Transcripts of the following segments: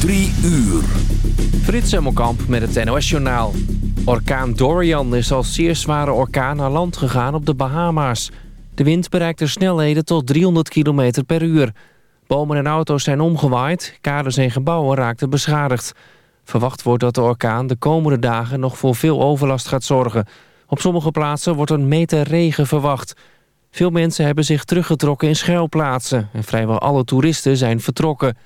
Drie uur. Frits Hemmelkamp met het NOS-journaal. Orkaan Dorian is als zeer zware orkaan naar land gegaan op de Bahama's. De wind bereikt er snelheden tot 300 km per uur. Bomen en auto's zijn omgewaaid, kaders en gebouwen raakten beschadigd. Verwacht wordt dat de orkaan de komende dagen nog voor veel overlast gaat zorgen. Op sommige plaatsen wordt een meter regen verwacht. Veel mensen hebben zich teruggetrokken in schuilplaatsen... en vrijwel alle toeristen zijn vertrokken...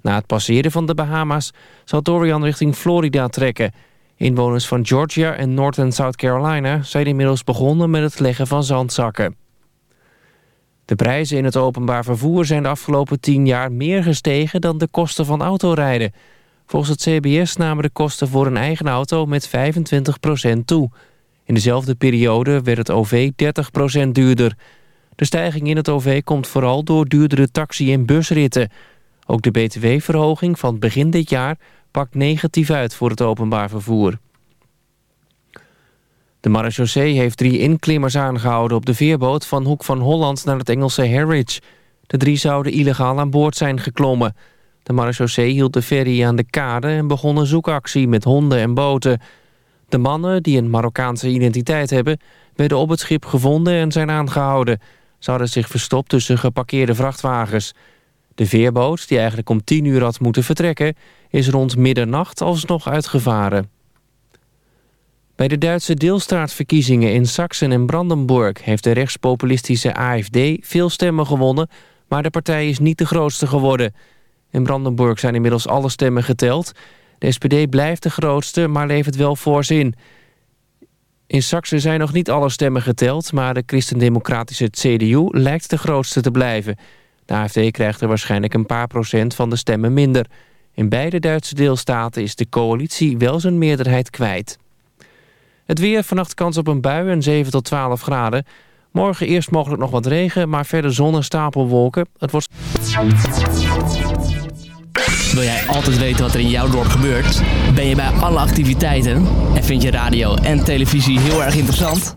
Na het passeren van de Bahama's zal Dorian richting Florida trekken. Inwoners van Georgia en North en South Carolina zijn inmiddels begonnen met het leggen van zandzakken. De prijzen in het openbaar vervoer zijn de afgelopen tien jaar meer gestegen dan de kosten van autorijden. Volgens het CBS namen de kosten voor een eigen auto met 25% toe. In dezelfde periode werd het OV 30% duurder. De stijging in het OV komt vooral door duurdere taxi- en busritten... Ook de btw-verhoging van begin dit jaar pakt negatief uit voor het openbaar vervoer. De marechaussee heeft drie inklimmers aangehouden op de veerboot van Hoek van Holland naar het Engelse Harwich. De drie zouden illegaal aan boord zijn geklommen. De marechaussee hield de ferry aan de kade en begon een zoekactie met honden en boten. De mannen, die een Marokkaanse identiteit hebben, werden op het schip gevonden en zijn aangehouden. Ze hadden zich verstopt tussen geparkeerde vrachtwagens. De veerboot, die eigenlijk om 10 uur had moeten vertrekken... is rond middernacht alsnog uitgevaren. Bij de Duitse deelstaatverkiezingen in Sachsen en Brandenburg... heeft de rechtspopulistische AFD veel stemmen gewonnen... maar de partij is niet de grootste geworden. In Brandenburg zijn inmiddels alle stemmen geteld. De SPD blijft de grootste, maar levert wel voorzin. In Sachsen zijn nog niet alle stemmen geteld... maar de christendemocratische CDU lijkt de grootste te blijven... De AFD krijgt er waarschijnlijk een paar procent van de stemmen minder. In beide Duitse deelstaten is de coalitie wel zijn meerderheid kwijt. Het weer, vannacht kans op een bui en 7 tot 12 graden. Morgen eerst mogelijk nog wat regen, maar verder zon en stapelwolken. Het wordt... Wil jij altijd weten wat er in jouw dorp gebeurt? Ben je bij alle activiteiten? En vind je radio en televisie heel erg interessant?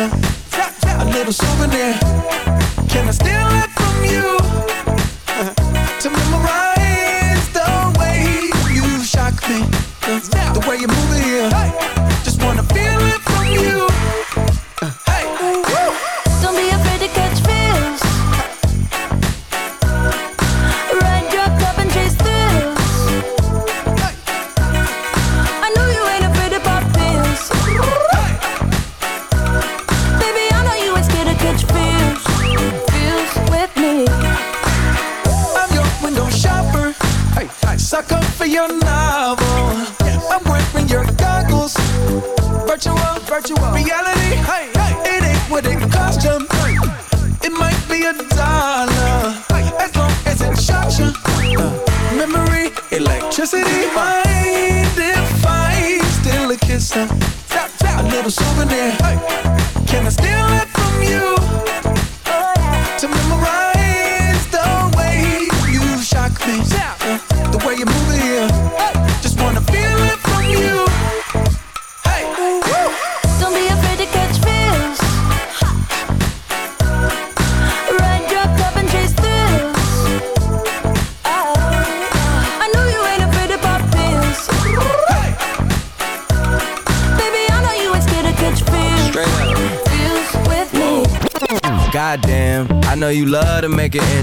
A little souvenir. Can I still?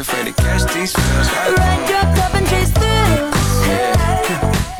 afraid to catch these feels. Like, oh. And chase through. Yeah.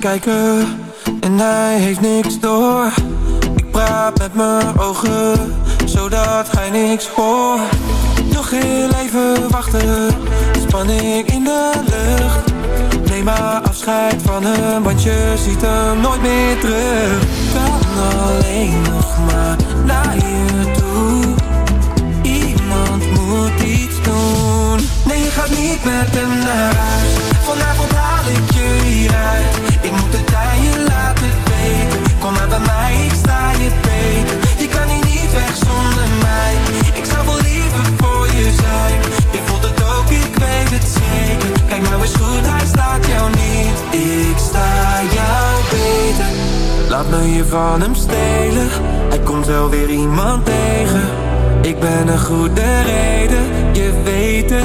kijken en hij heeft niks door. Ik praat met mijn ogen, zodat hij niks hoort. Nog heel even wachten, spanning in de lucht. Neem maar afscheid van hem, want je ziet hem nooit meer terug. Kan alleen nog maar naar je toe. Gaat niet met hem naar huis. Vanavond haal ik je hieruit. Ik moet het aan laten weten. Kom maar bij mij, ik sta je beter. Je kan hier niet weg zonder mij. Ik zou wel liever voor je zijn. Je voelt het ook, ik weet het zeker. Kijk nou eens goed, hij staat jou niet. Ik sta jou beter. Laat me je van hem stelen. Hij komt wel weer iemand tegen. Ik ben een goede reden, je weet het,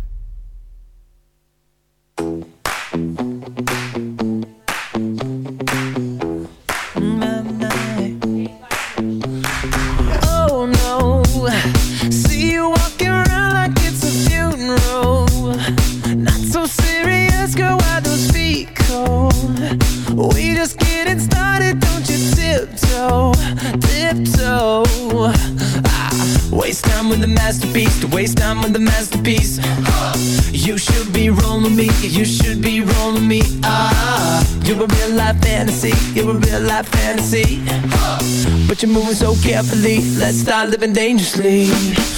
living dangerously.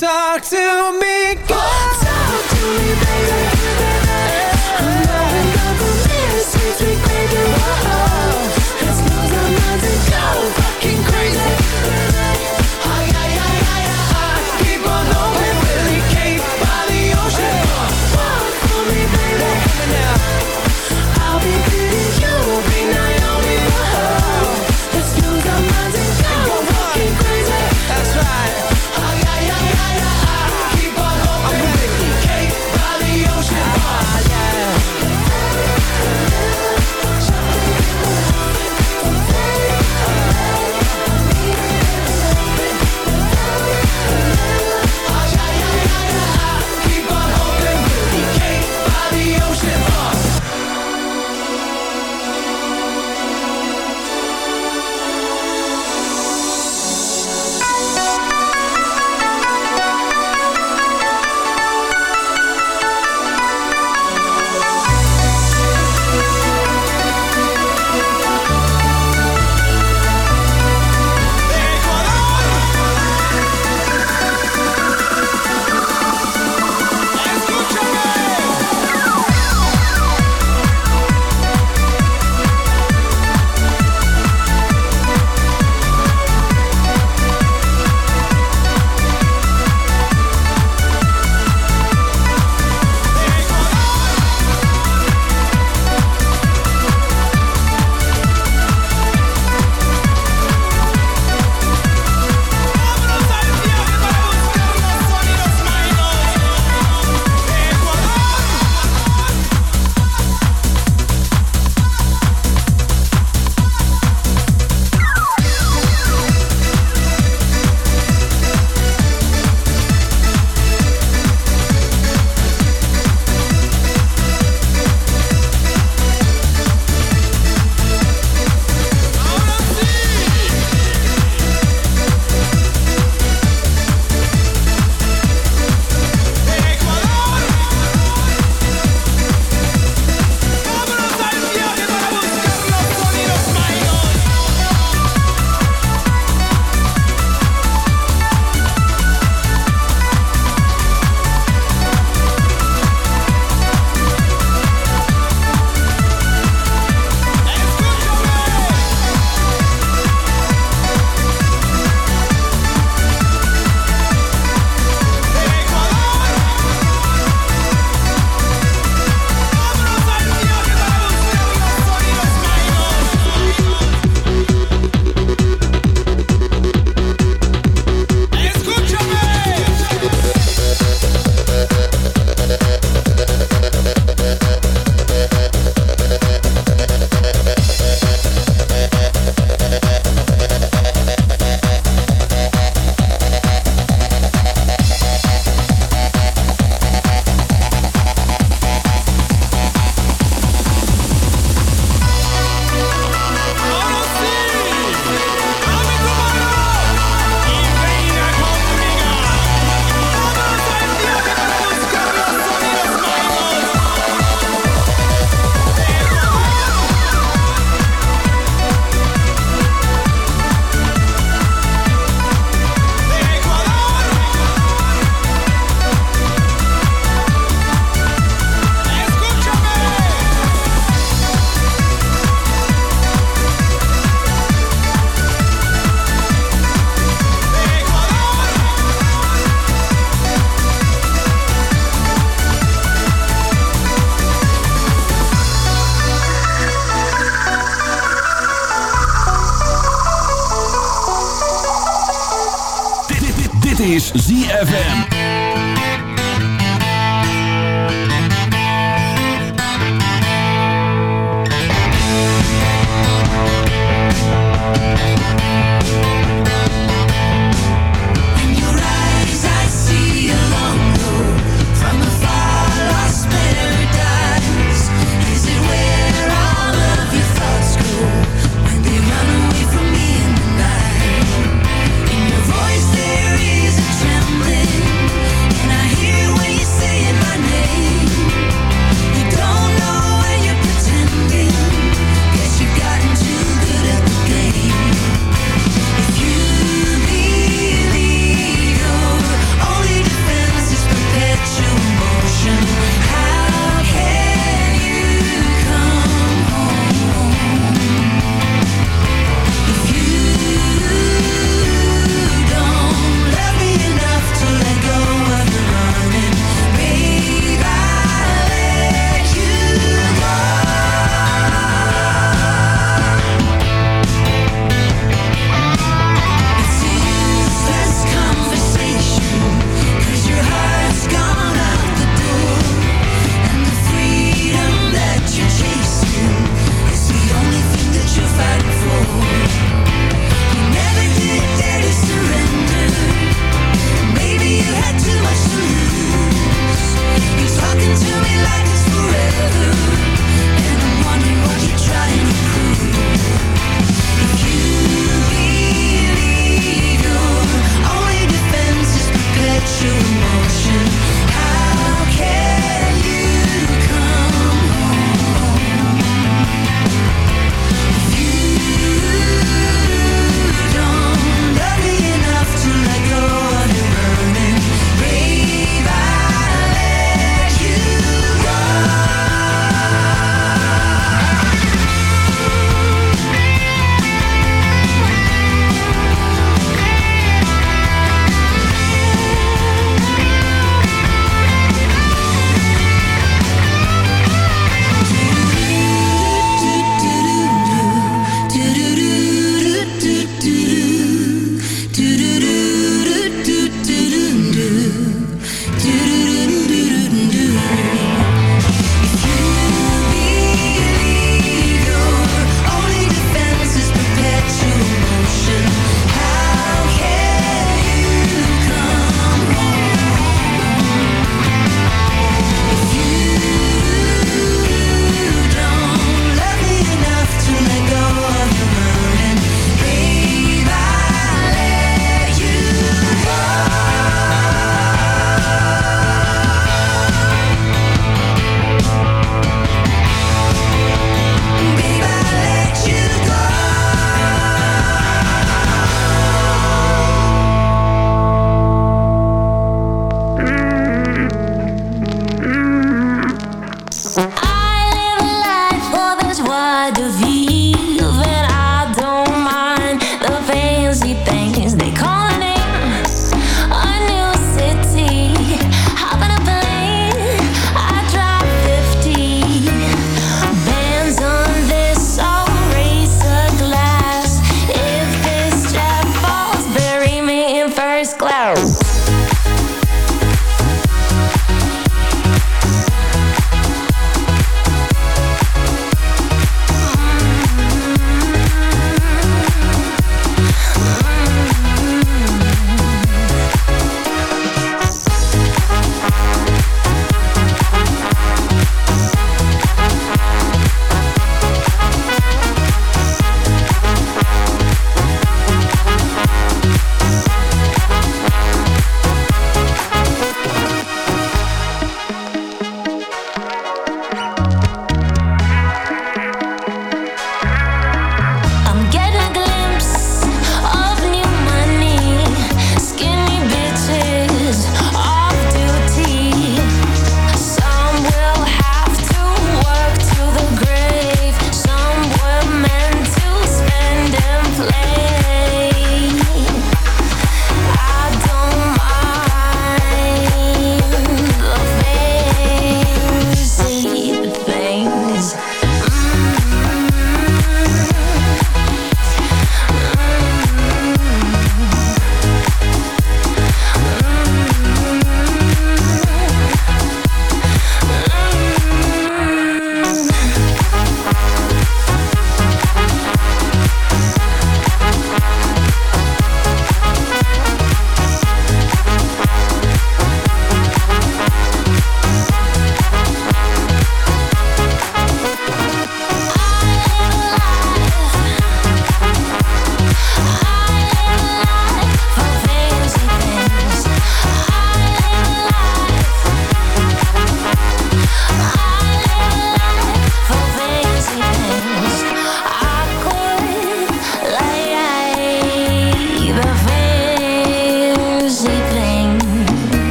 Talk to me, God. Talk to me, baby.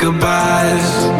goodbyes.